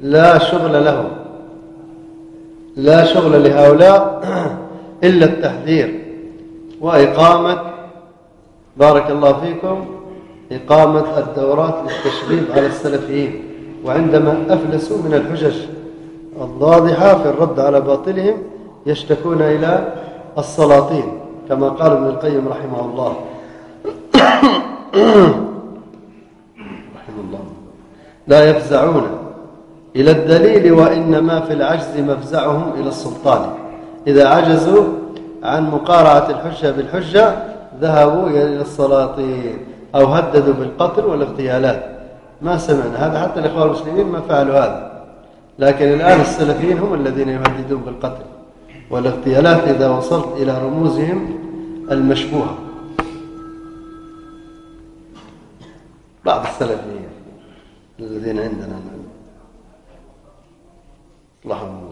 لا شغل لهم لا شغل لهؤلاء إلا التحذير. وإقامة بارك الله فيكم. إقامة الدورات للتشغيب على السلفيين. وعندما أفلسوا من الحجج الواضحة في الرد على باطلهم يشتكون إلى السلاطين كما قال ابن القيم رحمه الله. رحمه الله. لا يفزعون. إلى الدليل وإنما في العجز مفزعهم إلى السلطان. إذا عجزوا عن مقارعة الحجة بالحجة ذهبوا إلى السلاطين أو هددوا بالقتل والاغتيالات. ما سمعنا هذا حتى الإخوان المسلمين ما فعلوا هذا. لكن الآن السلفيين هم الذين يهددون بالقتل والاغتيالات إذا وصلت إلى رموزهم المشبوهة. بعض السلفيين الذين عندنا اللهم